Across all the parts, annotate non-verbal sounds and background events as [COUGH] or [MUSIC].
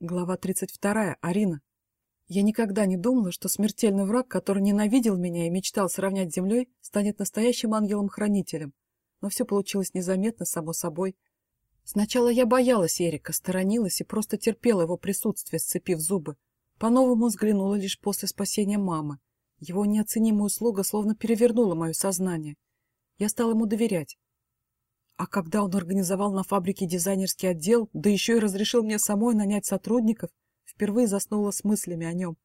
Глава 32. Арина. Я никогда не думала, что смертельный враг, который ненавидел меня и мечтал сравнять с землей, станет настоящим ангелом-хранителем. Но все получилось незаметно, само собой. Сначала я боялась Эрика, сторонилась и просто терпела его присутствие, сцепив зубы. По-новому взглянула лишь после спасения мамы. Его неоценимая услуга словно перевернула мое сознание. Я стала ему доверять. А когда он организовал на фабрике дизайнерский отдел, да еще и разрешил мне самой нанять сотрудников, впервые заснула с мыслями о нем.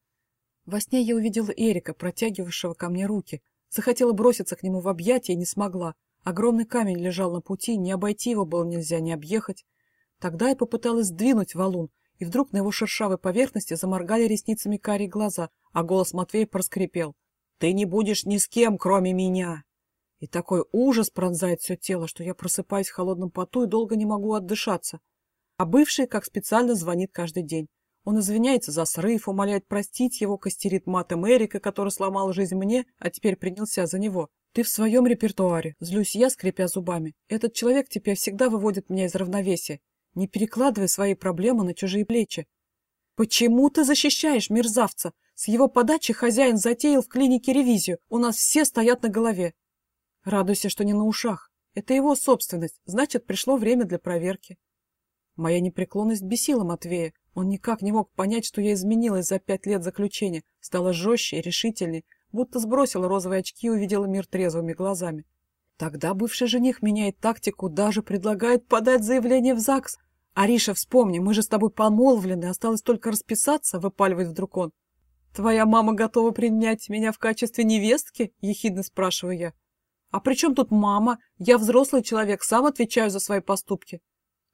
Во сне я увидела Эрика, протягивавшего ко мне руки. Захотела броситься к нему в объятия и не смогла. Огромный камень лежал на пути, не обойти его было нельзя, не объехать. Тогда я попыталась сдвинуть валун, и вдруг на его шершавой поверхности заморгали ресницами карие глаза, а голос Матвея проскрипел. «Ты не будешь ни с кем, кроме меня!» И такой ужас пронзает все тело, что я просыпаюсь в холодном поту и долго не могу отдышаться. А бывший, как специально, звонит каждый день. Он извиняется за срыв, умоляет простить его, костерит матом Эрика, который сломал жизнь мне, а теперь принялся за него. Ты в своем репертуаре. Злюсь я, скрипя зубами. Этот человек теперь всегда выводит меня из равновесия. Не перекладывай свои проблемы на чужие плечи. Почему ты защищаешь мерзавца? С его подачи хозяин затеял в клинике ревизию. У нас все стоят на голове. Радуйся, что не на ушах. Это его собственность, значит, пришло время для проверки. Моя непреклонность бесила Матвея. Он никак не мог понять, что я изменилась за пять лет заключения, стала жестче и решительней, будто сбросила розовые очки и увидела мир трезвыми глазами. Тогда бывший жених меняет тактику, даже предлагает подать заявление в ЗАГС. «Ариша, вспомни, мы же с тобой помолвлены, осталось только расписаться», — выпаливает вдруг он. «Твоя мама готова принять меня в качестве невестки?» — ехидно спрашиваю я. А при чем тут мама? Я взрослый человек, сам отвечаю за свои поступки.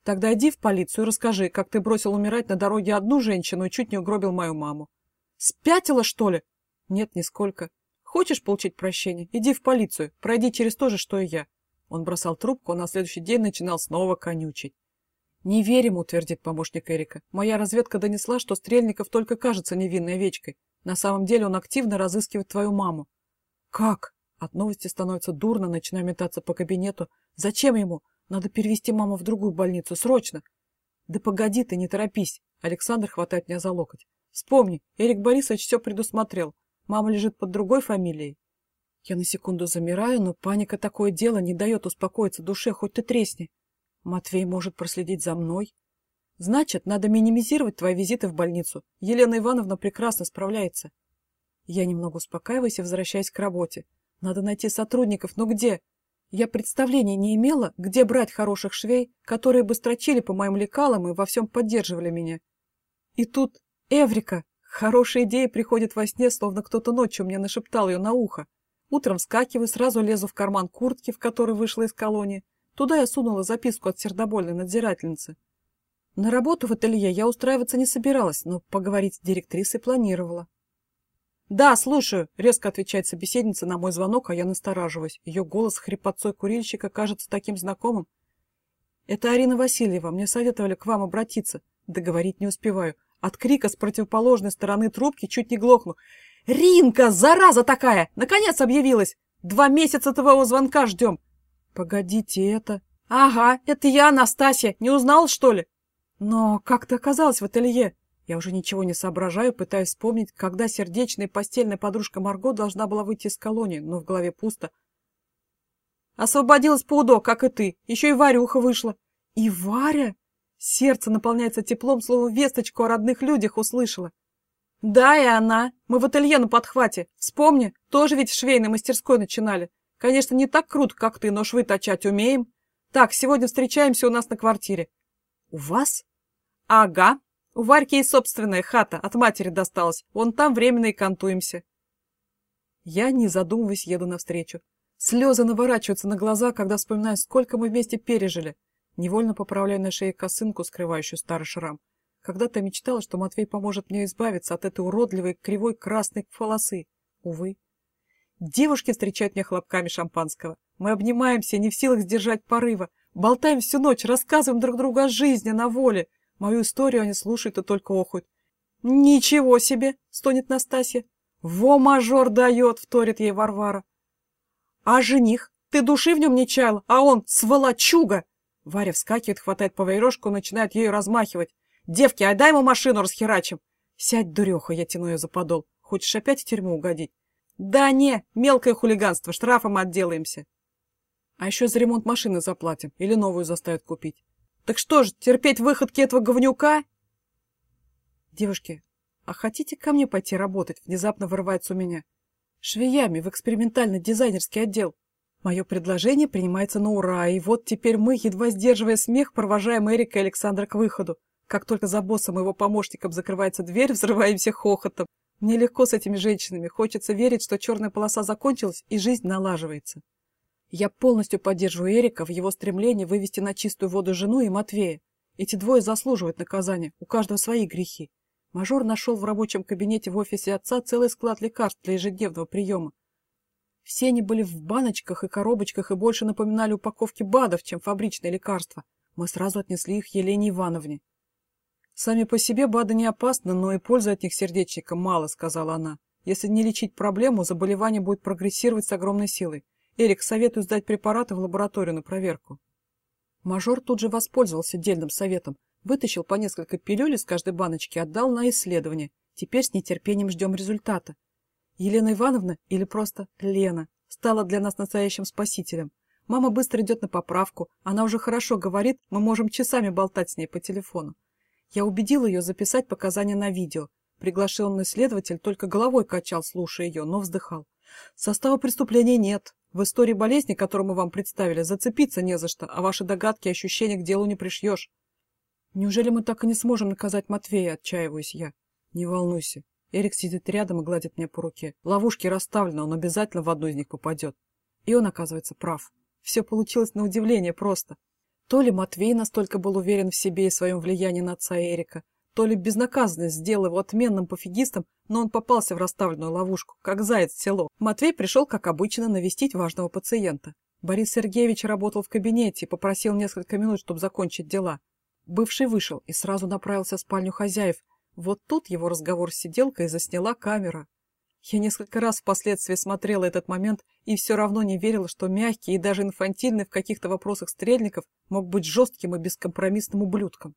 Тогда иди в полицию и расскажи, как ты бросил умирать на дороге одну женщину и чуть не угробил мою маму. Спятила, что ли? Нет, нисколько. Хочешь получить прощение? Иди в полицию, пройди через то же, что и я. Он бросал трубку, а на следующий день начинал снова конючить. «Не верим», — утвердит помощник Эрика. «Моя разведка донесла, что Стрельников только кажется невинной овечкой. На самом деле он активно разыскивает твою маму». «Как?» От новости становится дурно, начинаю метаться по кабинету. Зачем ему? Надо перевести маму в другую больницу, срочно. Да погоди ты, не торопись. Александр хватает меня за локоть. Вспомни, Эрик Борисович все предусмотрел. Мама лежит под другой фамилией. Я на секунду замираю, но паника такое дело не дает успокоиться душе, хоть ты тресни. Матвей может проследить за мной. Значит, надо минимизировать твои визиты в больницу. Елена Ивановна прекрасно справляется. Я немного успокаиваюсь и возвращаюсь к работе. Надо найти сотрудников, но где? Я представления не имела, где брать хороших швей, которые бы строчили по моим лекалам и во всем поддерживали меня. И тут Эврика! Хорошая идея приходит во сне, словно кто-то ночью мне нашептал ее на ухо. Утром вскакиваю, сразу лезу в карман куртки, в которой вышла из колонии. Туда я сунула записку от сердобольной надзирательницы. На работу в ателье я устраиваться не собиралась, но поговорить с директрисой планировала. «Да, слушаю», — резко отвечает собеседница на мой звонок, а я настораживаюсь. Ее голос хрипотцой курильщика кажется таким знакомым. «Это Арина Васильева. Мне советовали к вам обратиться». Договорить не успеваю. От крика с противоположной стороны трубки чуть не глохну. «Ринка, зараза такая! Наконец объявилась! Два месяца твоего звонка ждем!» «Погодите, это...» «Ага, это я, Настасья. Не узнал, что ли?» «Но как ты оказалась в ателье?» Я уже ничего не соображаю, пытаюсь вспомнить, когда сердечная постельная подружка Марго должна была выйти из колонии, но в голове пусто. Освободилась по УДО, как и ты. Еще и Варюха вышла. И Варя? Сердце наполняется теплом, словно весточку о родных людях услышала. Да, и она. Мы в ателье на подхвате. Вспомни, тоже ведь в швейной мастерской начинали. Конечно, не так круто, как ты, но швы точать умеем. Так, сегодня встречаемся у нас на квартире. У вас? Ага, у Варьки есть собственная хата, от матери досталась. Вон там временно и кантуемся. Я, не задумываясь, еду навстречу. Слезы наворачиваются на глаза, когда вспоминаю, сколько мы вместе пережили. Невольно поправляю на шее косынку, скрывающую старый шрам. Когда-то мечтала, что Матвей поможет мне избавиться от этой уродливой, кривой красной полосы. Увы. Девушки встречают меня хлопками шампанского. Мы обнимаемся, не в силах сдержать порыва. Болтаем всю ночь, рассказываем друг другу о жизни на воле. Мою историю они слушают и только охают. «Ничего себе!» — стонет Настасья. «Во мажор дает!» — вторит ей Варвара. «А жених? Ты души в нем не чаял, а он сволочуга!» Варя вскакивает, хватает поварешку, начинает ею размахивать. Девки, а дай ему машину расхерачим. Сядь, дуреха, я тяну ее за подол. Хочешь опять в тюрьму угодить? Да не, мелкое хулиганство, штрафом отделаемся. А еще за ремонт машины заплатим или новую заставят купить. Так что ж, терпеть выходки этого говнюка? Девушки, а хотите ко мне пойти работать? Внезапно вырывается у меня. Швеями в экспериментальный дизайнерский отдел. Мое предложение принимается на ура, и вот теперь мы, едва сдерживая смех, провожаем Эрика и Александра к выходу. Как только за боссом и его помощником закрывается дверь, [LAUGHS] взрываемся хохотом. Мне легко с этими женщинами, хочется верить, что черная полоса закончилась и жизнь налаживается. Я полностью поддерживаю Эрика в его стремлении вывести на чистую воду жену и Матвея. Эти двое заслуживают наказания, у каждого свои грехи. Мажор нашел в рабочем кабинете в офисе отца целый склад лекарств для ежедневного приема. Все они были в баночках и коробочках и больше напоминали упаковки БАДов, чем фабричные лекарства. Мы сразу отнесли их Елене Ивановне. «Сами по себе БАДы не опасны, но и пользы от них сердечникам мало», — сказала она. «Если не лечить проблему, заболевание будет прогрессировать с огромной силой. Эрик, советую сдать препараты в лабораторию на проверку». Мажор тут же воспользовался дельным советом. Вытащил по несколько пилюль из каждой баночки, отдал на исследование. Теперь с нетерпением ждем результата. Елена Ивановна, или просто Лена, стала для нас настоящим спасителем. Мама быстро идет на поправку, она уже хорошо говорит, мы можем часами болтать с ней по телефону. Я убедил ее записать показания на видео. Приглашенный следователь только головой качал, слушая ее, но вздыхал. Состава преступления нет. В истории болезни, которую мы вам представили, зацепиться не за что, а ваши догадки и ощущения к делу не пришьешь. Неужели мы так и не сможем наказать Матвея, отчаиваюсь я? Не волнуйся. Эрик сидит рядом и гладит мне по руке. Ловушки расставлены, он обязательно в одну из них попадет. И он, оказывается, прав. Все получилось на удивление просто. То ли Матвей настолько был уверен в себе и своем влиянии на отца Эрика, то ли безнаказанность сделала его отменным пофигистом, но он попался в расставленную ловушку, как заяц в село. Матвей пришел, как обычно, навестить важного пациента. Борис Сергеевич работал в кабинете и попросил несколько минут, чтобы закончить дела. Бывший вышел и сразу направился в спальню хозяев. Вот тут его разговор с сиделкой засняла камера. Я несколько раз впоследствии смотрела этот момент и все равно не верила, что мягкий и даже инфантильный в каких-то вопросах Стрельников мог быть жестким и бескомпромиссным ублюдком.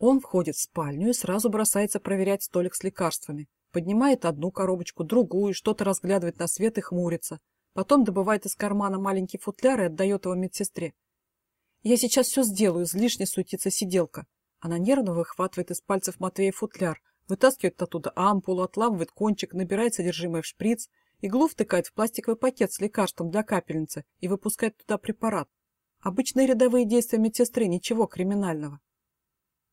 Он входит в спальню и сразу бросается проверять столик с лекарствами. Поднимает одну коробочку, другую, что-то разглядывает на свет и хмурится. Потом добывает из кармана маленький футляр и отдает его медсестре. «Я сейчас все сделаю», — излишне суетится сиделка. Она нервно выхватывает из пальцев Матвея футляр, Вытаскивает оттуда ампулу, отламывает кончик, набирает содержимое в шприц, иглу втыкает в пластиковый пакет с лекарством для капельницы и выпускает туда препарат. Обычные рядовые действия медсестры, ничего криминального.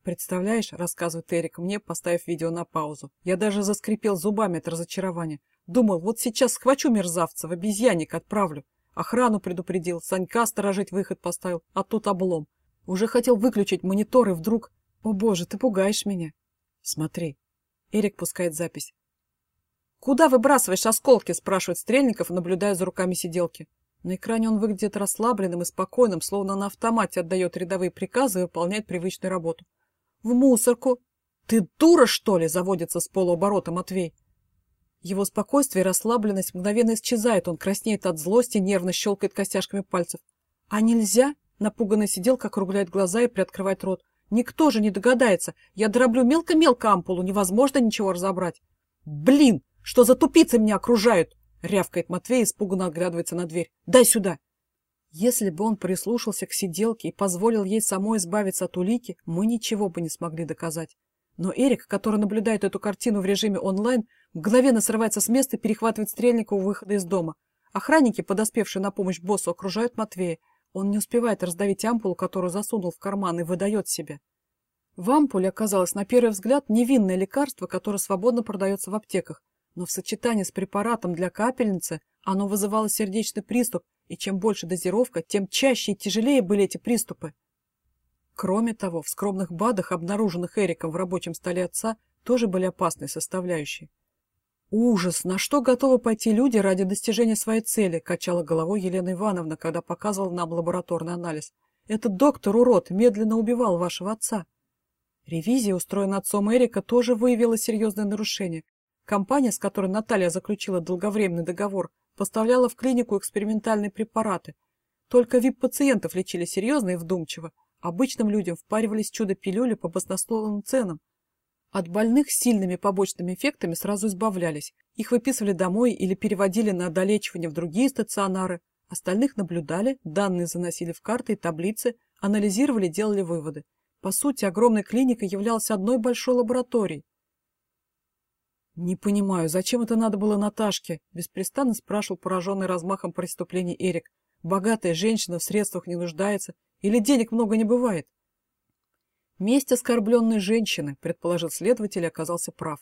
«Представляешь», — рассказывает Эрик мне, поставив видео на паузу, «я даже заскрипел зубами от разочарования. Думал, вот сейчас схвачу мерзавца, в обезьянник отправлю. Охрану предупредил, Санька сторожить выход поставил, а тут облом. Уже хотел выключить монитор, и вдруг... О боже, ты пугаешь меня. Смотри, Эрик пускает запись. «Куда выбрасываешь осколки?» – спрашивает Стрельников, наблюдая за руками сиделки. На экране он выглядит расслабленным и спокойным, словно на автомате отдает рядовые приказы и выполняет привычную работу. «В мусорку!» «Ты дура, что ли?» – заводится с полуоборота Матвей. Его спокойствие и расслабленность мгновенно исчезает, он краснеет от злости, нервно щелкает костяшками пальцев. «А нельзя?» – напуганный сиделка округляет глаза и приоткрывает рот. Никто же не догадается. Я дроблю мелко-мелко ампулу, невозможно ничего разобрать. Блин, что за тупицы меня окружают? Рявкает Матвей, испуганно оглядывается на дверь. Дай сюда. Если бы он прислушался к сиделке и позволил ей самой избавиться от улики, мы ничего бы не смогли доказать. Но Эрик, который наблюдает эту картину в режиме онлайн, мгновенно срывается с места и перехватывает стрельника у выхода из дома. Охранники, подоспевшие на помощь боссу, окружают Матвея. Он не успевает раздавить ампулу, которую засунул в карман, и выдает себя. В ампуле оказалось, на первый взгляд, невинное лекарство, которое свободно продается в аптеках, но в сочетании с препаратом для капельницы оно вызывало сердечный приступ, и чем больше дозировка, тем чаще и тяжелее были эти приступы. Кроме того, в скромных БАДах, обнаруженных Эриком в рабочем столе отца, тоже были опасные составляющие. «Ужас! На что готовы пойти люди ради достижения своей цели?» – качала головой Елена Ивановна, когда показывала нам лабораторный анализ. «Этот доктор-урод медленно убивал вашего отца». Ревизия, устроенная отцом Эрика, тоже выявила серьезное нарушение. Компания, с которой Наталья заключила долговременный договор, поставляла в клинику экспериментальные препараты. Только вип-пациентов лечили серьезно и вдумчиво, Обычным людям впаривались чудо-пилюли по баснословным ценам. От больных с сильными побочными эффектами сразу избавлялись. Их выписывали домой или переводили на долечивание в другие стационары. Остальных наблюдали, данные заносили в карты и таблицы, анализировали, делали выводы. По сути, огромная клиника являлась одной большой лабораторией. «Не понимаю, зачем это надо было Наташке?» – беспрестанно спрашивал пораженный размахом преступлений Эрик. «Богатая женщина в средствах не нуждается. Или денег много не бывает?» «Месть оскорбленной женщины», – предположил следователь и оказался прав.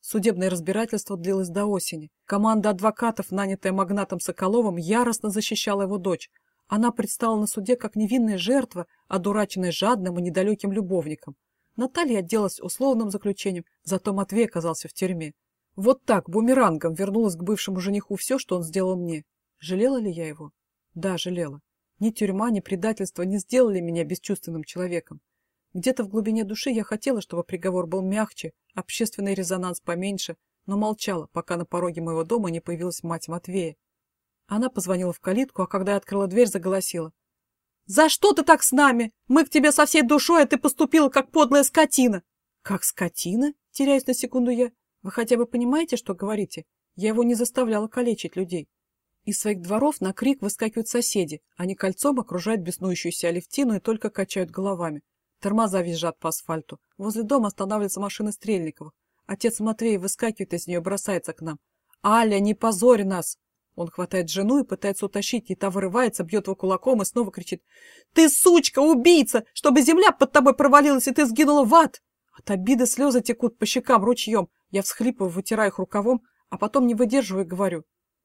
Судебное разбирательство длилось до осени. Команда адвокатов, нанятая магнатом Соколовым, яростно защищала его дочь. Она предстала на суде как невинная жертва, одураченная жадным и недалеким любовником. Наталья отделалась условным заключением, зато Матвей оказался в тюрьме. Вот так, бумерангом, вернулась к бывшему жениху все, что он сделал мне. Жалела ли я его? Да, жалела. Ни тюрьма, ни предательство не сделали меня бесчувственным человеком. Где-то в глубине души я хотела, чтобы приговор был мягче, общественный резонанс поменьше, но молчала, пока на пороге моего дома не появилась мать Матвея. Она позвонила в калитку, а когда я открыла дверь, заголосила. «За что ты так с нами? Мы к тебе со всей душой, а ты поступила как подлая скотина!» «Как скотина?» — теряюсь на секунду я. «Вы хотя бы понимаете, что говорите? Я его не заставляла калечить людей». Из своих дворов на крик выскакивают соседи. Они кольцом окружают беснующуюся Алевтину и только качают головами. Тормоза визжат по асфальту. Возле дома останавливается машина Стрельниковых. Отец Матвей выскакивает из нее, бросается к нам. «Аля, не позорь нас!» Он хватает жену и пытается утащить, и та вырывается, бьет его кулаком и снова кричит. «Ты сучка, убийца! Чтобы земля под тобой провалилась, и ты сгинула в ад!» От обиды слезы текут по щекам ручьем. Я всхлипываю, вытираю их рукавом, а потом не выдерживаю и говорю.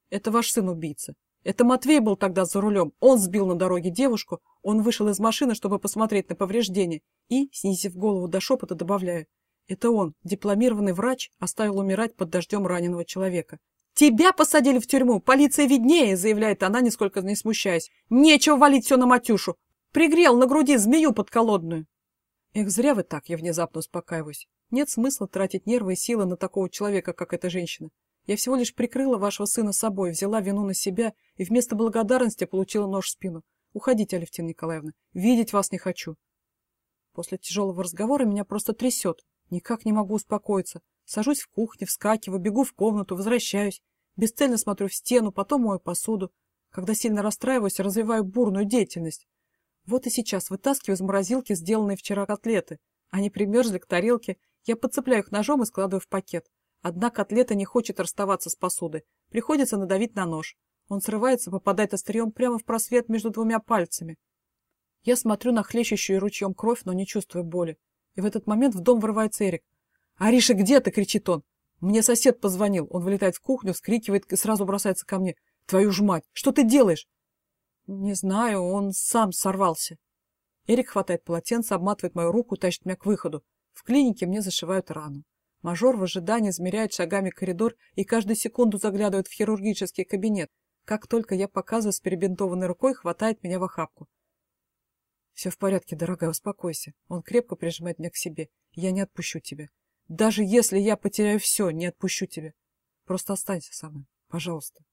«Это ваш сын убийца. Это Матвей был тогда за рулем. Он сбил на дороге девушку, он вышел из машины, чтобы посмотреть на повреждения, и, снизив голову до шепота, добавляю. Это он, дипломированный врач, оставил умирать под дождем раненого человека. «Тебя посадили в тюрьму! Полиция виднее!» — заявляет она, нисколько не смущаясь. «Нечего валить все на Матюшу! Пригрел на груди змею подколодную!» Эх, зря вы так, я внезапно успокаиваюсь. Нет смысла тратить нервы и силы на такого человека, как эта женщина. Я всего лишь прикрыла вашего сына собой, взяла вину на себя и вместо благодарности получила нож в спину. Уходите, Алевтина Николаевна. Видеть вас не хочу. После тяжелого разговора меня просто трясет. Никак не могу успокоиться. Сажусь в кухне, вскакиваю, бегу в комнату, возвращаюсь. Бесцельно смотрю в стену, потом мою посуду. Когда сильно расстраиваюсь, развиваю бурную деятельность. Вот и сейчас вытаскиваю из морозилки сделанные вчера котлеты. Они примерзли к тарелке. Я подцепляю их ножом и складываю в пакет. Одна котлета не хочет расставаться с посудой. Приходится надавить на нож. Он срывается, попадает острием прямо в просвет между двумя пальцами. Я смотрю на хлещущую ручьем кровь, но не чувствую боли. И в этот момент в дом врывается Эрик. «Ариша, где ты?» — кричит он. Мне сосед позвонил. Он вылетает в кухню, вскрикивает и сразу бросается ко мне. «Твою ж мать! Что ты делаешь?» «Не знаю, он сам сорвался». Эрик хватает полотенце, обматывает мою руку, тащит меня к выходу. В клинике мне зашивают рану. Мажор в ожидании измеряет шагами коридор и каждую секунду заглядывает в хирургический кабинет. Как только я показываю с перебинтованной рукой, хватает меня в охапку. «Все в порядке, дорогая, успокойся». Он крепко прижимает меня к себе. «Я не отпущу тебя. Даже если я потеряю все, не отпущу тебя. Просто останься со мной, пожалуйста».